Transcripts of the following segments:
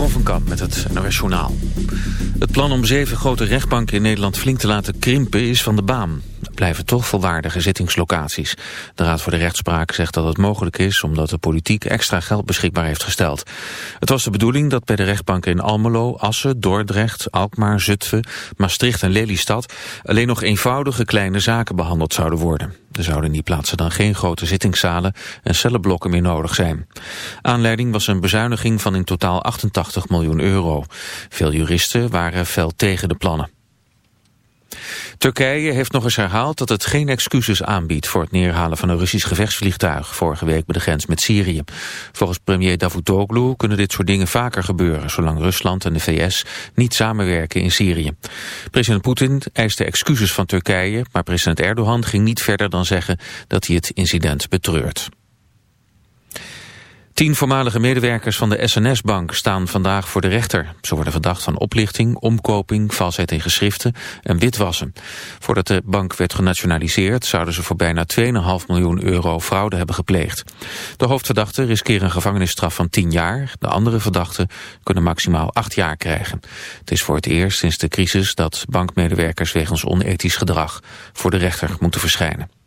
Jeroen van Kamp met het NOS Journaal. Het plan om zeven grote rechtbanken in Nederland flink te laten krimpen is van de baan. Blijven toch volwaardige zittingslocaties. De Raad voor de Rechtspraak zegt dat het mogelijk is omdat de politiek extra geld beschikbaar heeft gesteld. Het was de bedoeling dat bij de rechtbanken in Almelo, Assen, Dordrecht, Alkmaar, Zutphen, Maastricht en Lelystad alleen nog eenvoudige kleine zaken behandeld zouden worden. Er zouden in die plaatsen dan geen grote zittingszalen en cellenblokken meer nodig zijn. Aanleiding was een bezuiniging van in totaal 88 miljoen euro. Veel juristen waren fel tegen de plannen. Turkije heeft nog eens herhaald dat het geen excuses aanbiedt voor het neerhalen van een Russisch gevechtsvliegtuig vorige week bij de grens met Syrië. Volgens premier Davutoglu kunnen dit soort dingen vaker gebeuren zolang Rusland en de VS niet samenwerken in Syrië. President Poetin eiste excuses van Turkije, maar president Erdogan ging niet verder dan zeggen dat hij het incident betreurt. Tien voormalige medewerkers van de SNS-bank staan vandaag voor de rechter. Ze worden verdacht van oplichting, omkoping, valsheid in geschriften en witwassen. Voordat de bank werd genationaliseerd zouden ze voor bijna 2,5 miljoen euro fraude hebben gepleegd. De hoofdverdachten riskeren een gevangenisstraf van 10 jaar. De andere verdachten kunnen maximaal 8 jaar krijgen. Het is voor het eerst sinds de crisis dat bankmedewerkers wegens onethisch gedrag voor de rechter moeten verschijnen.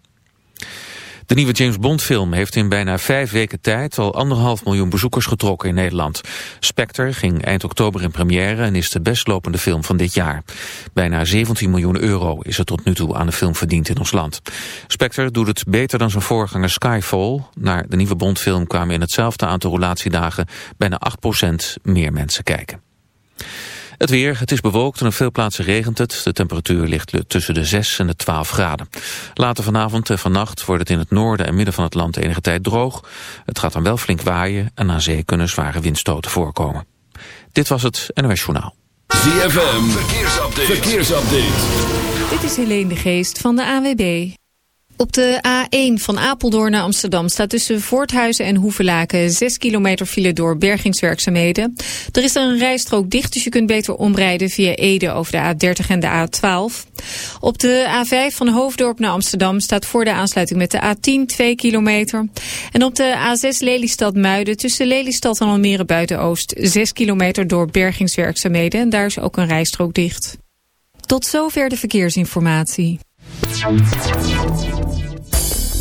De nieuwe James Bond film heeft in bijna vijf weken tijd al anderhalf miljoen bezoekers getrokken in Nederland. Spectre ging eind oktober in première en is de bestlopende film van dit jaar. Bijna 17 miljoen euro is er tot nu toe aan de film verdiend in ons land. Spectre doet het beter dan zijn voorganger Skyfall. Naar de nieuwe Bondfilm kwamen in hetzelfde aantal relatiedagen bijna 8% meer mensen kijken. Het weer, het is bewolkt en op veel plaatsen regent het. De temperatuur ligt tussen de 6 en de 12 graden. Later vanavond en vannacht wordt het in het noorden en midden van het land enige tijd droog. Het gaat dan wel flink waaien en aan zee kunnen zware windstoten voorkomen. Dit was het NOS Journaal. ZFM, verkeersupdate. verkeersupdate. Dit is Helene de Geest van de AWB. Op de A1 van Apeldoorn naar Amsterdam staat tussen Voorthuizen en Hoevelaken 6 kilometer file door bergingswerkzaamheden. Er is een rijstrook dicht, dus je kunt beter omrijden via Ede over de A30 en de A12. Op de A5 van Hoofddorp naar Amsterdam staat voor de aansluiting met de A10 2 kilometer. En op de A6 Lelystad-Muiden tussen Lelystad en Almere Buiten-Oost 6 kilometer door bergingswerkzaamheden. En daar is ook een rijstrook dicht. Tot zover de verkeersinformatie.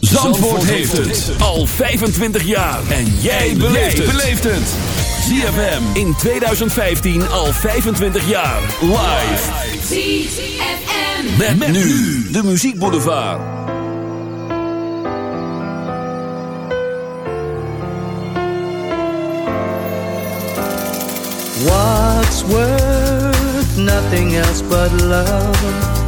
Zandvoort heeft het al 25 jaar. En jij beleeft het. ZFM in 2015 al 25 jaar. Live. ZFM. Met, met nu de muziekboulevard. What's worth nothing else but love?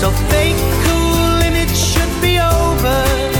so fake cool image should be over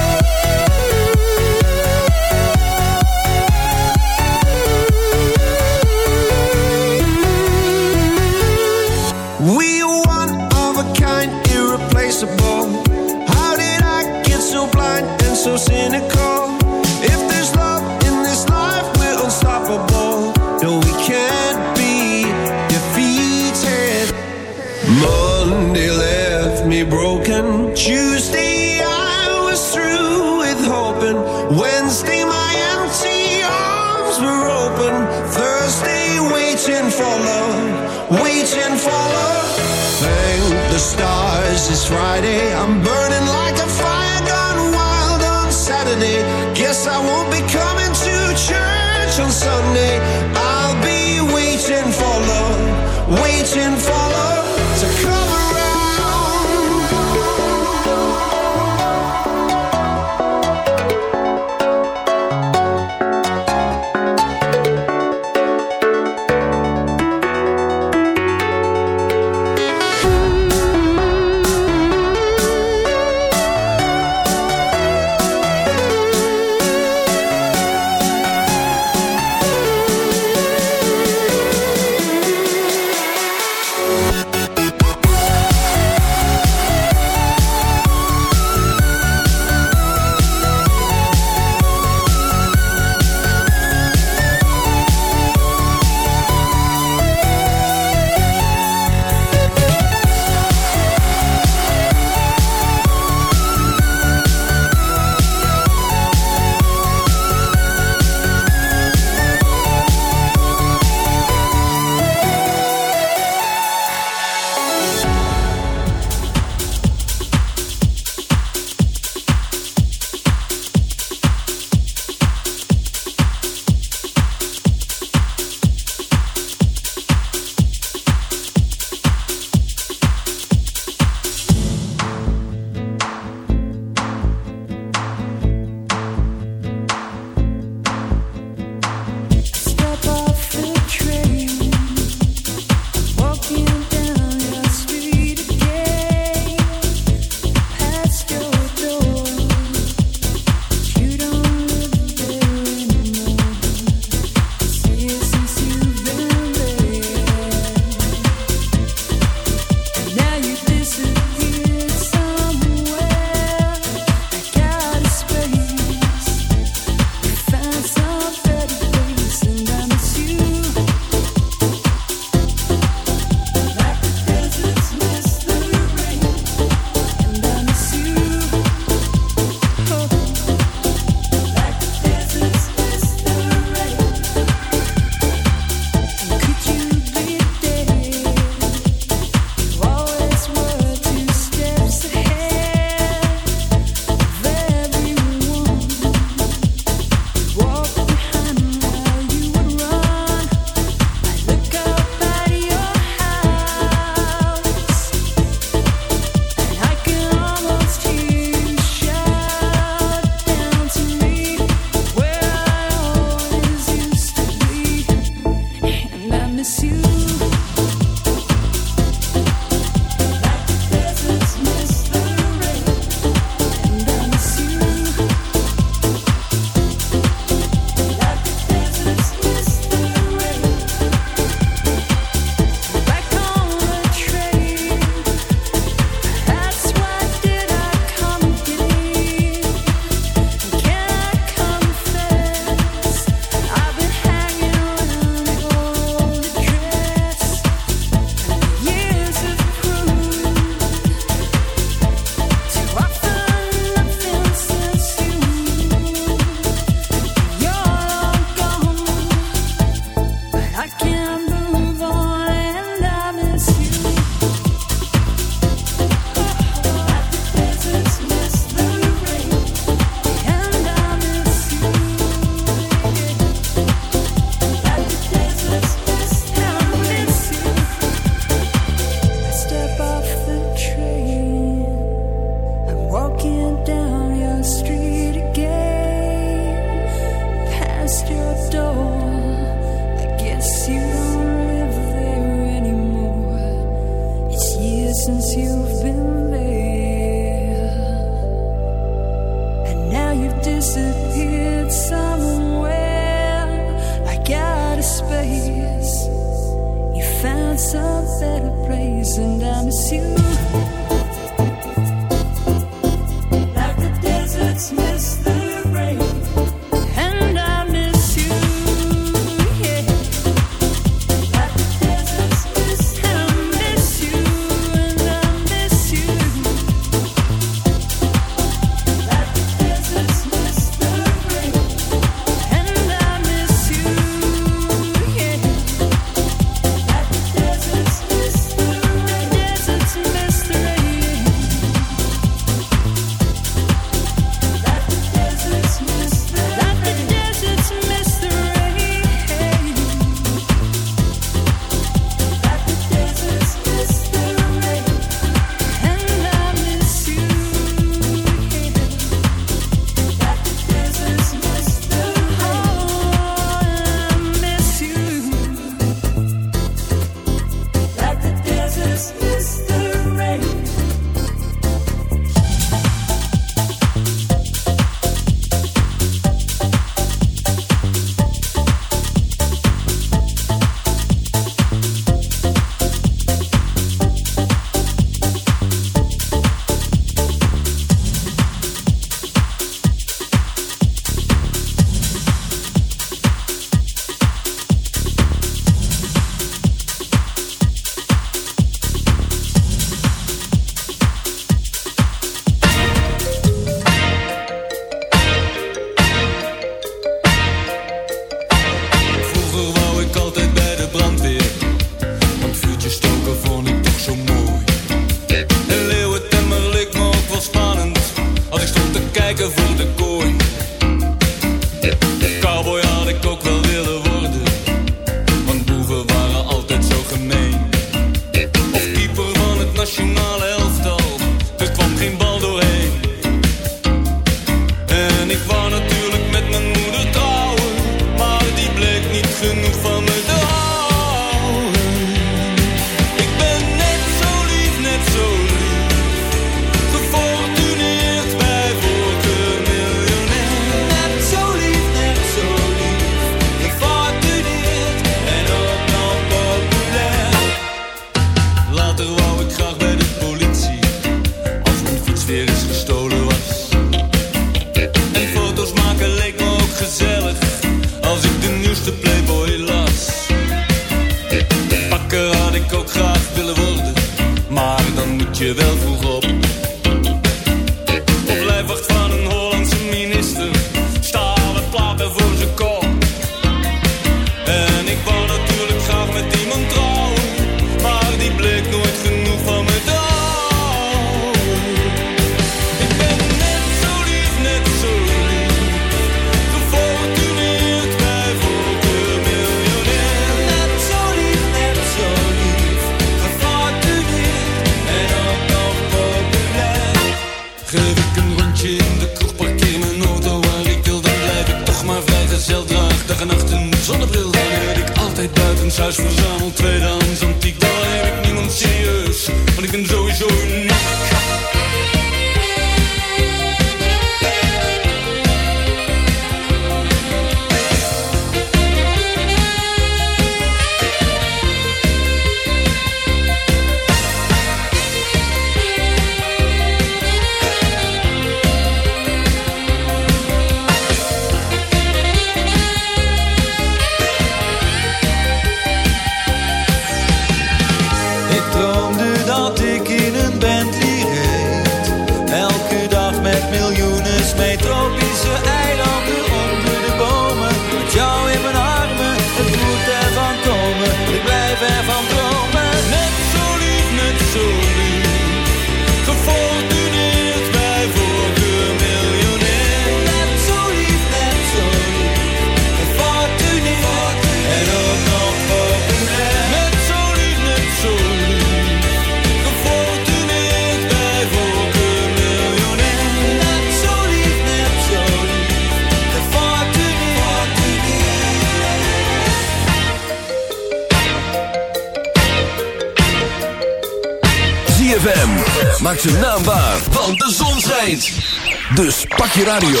Dus pak je radio.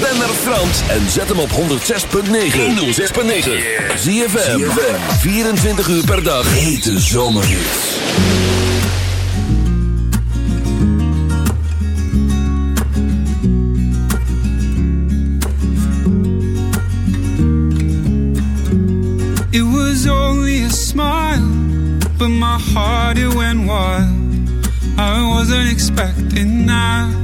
Ben naar Frans en zet hem op 106.9. 106.9. Zie je 24 uur per dag. Hete zomer It was only a smile, but my heart it went wild. I wasn't expecting that.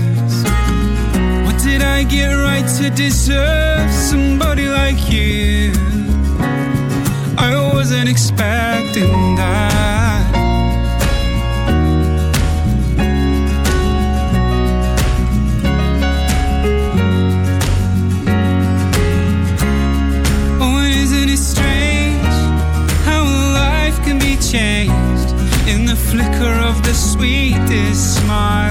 I get right to deserve somebody like you? I wasn't expecting that. Oh, isn't it strange how life can be changed in the flicker of the sweetest smile?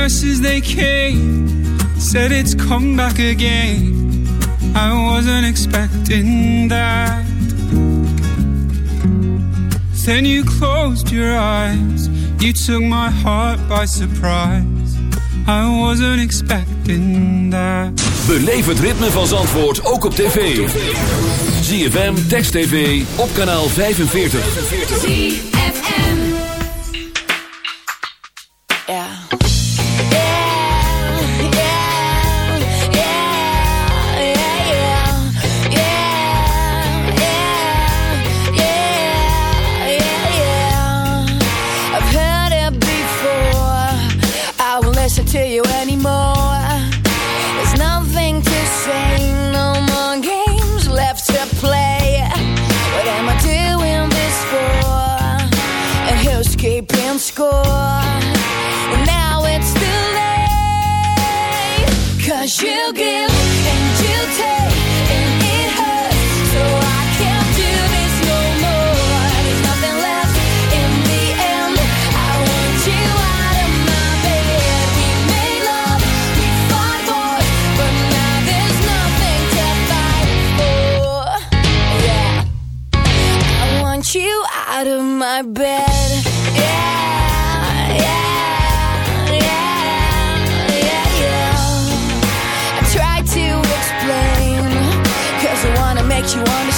Nurses they came, said it's come back again. I wasn't expecting that. Then you closed your eyes, you took my heart by surprise. I wasn't expecting that. Beleef het ritme van Zandvoort ook op tv. ZFM, Text TV, op kanaal 45. You understand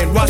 she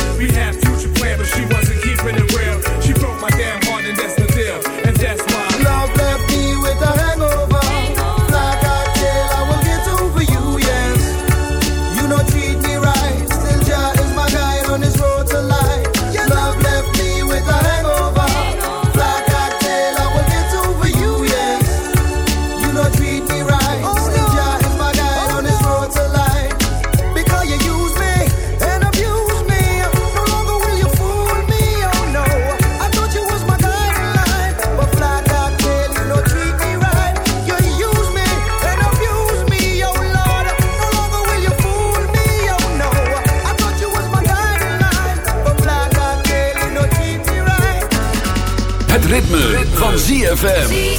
ZFM.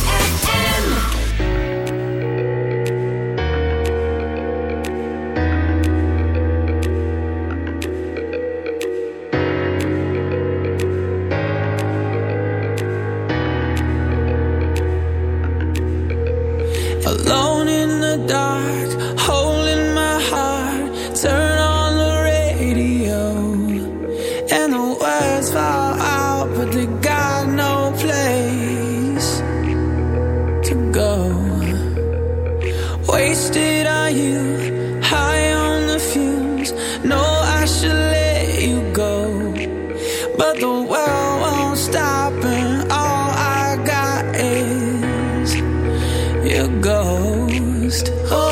used. Oh.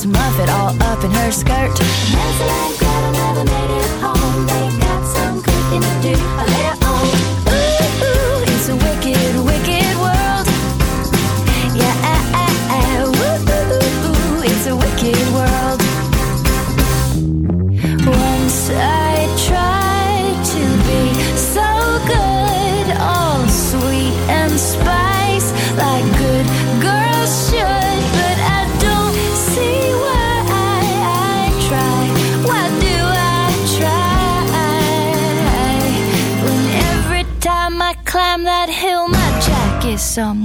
Miss Muffet all up in her skirt. Nancy and Gretel never made it home.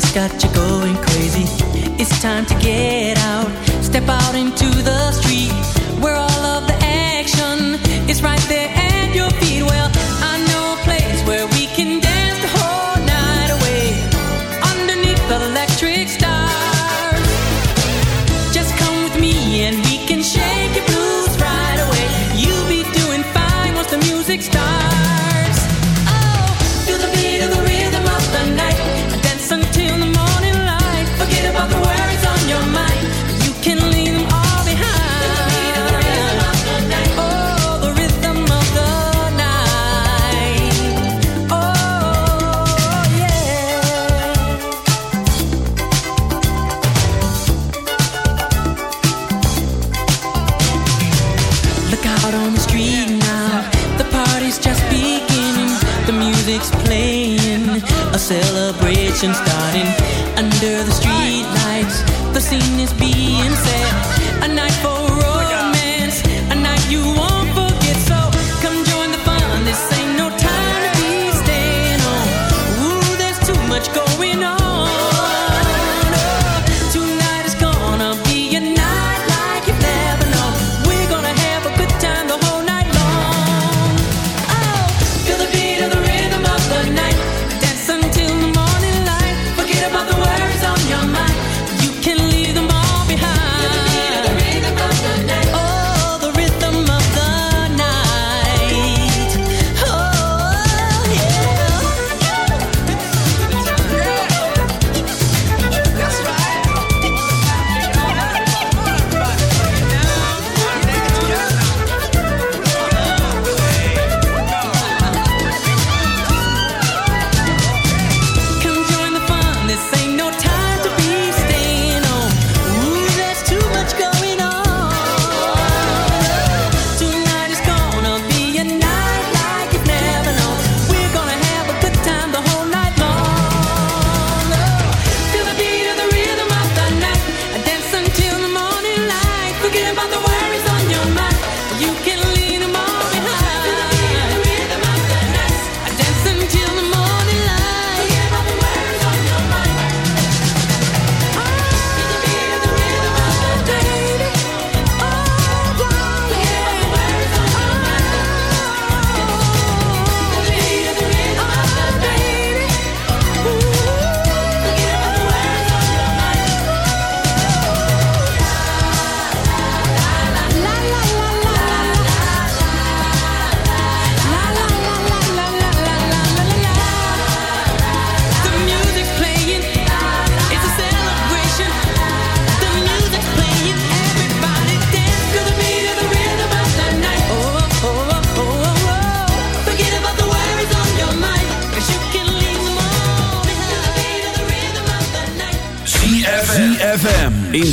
that's got you going crazy. It's time to get.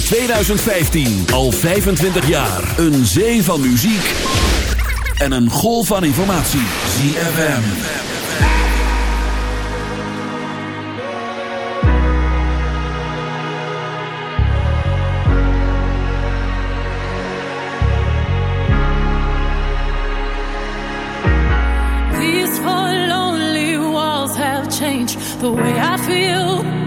2015. Al 25 jaar. Een zee van muziek. En een golf van informatie. ZFM. These four lonely walls have changed the way I feel.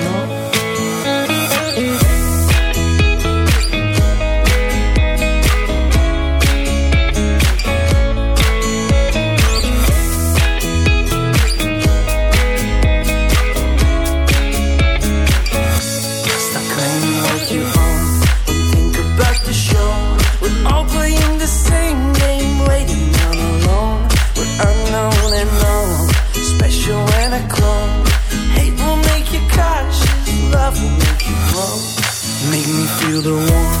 you the one.